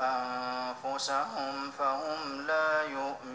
أنفسهم فهم لا يؤمنون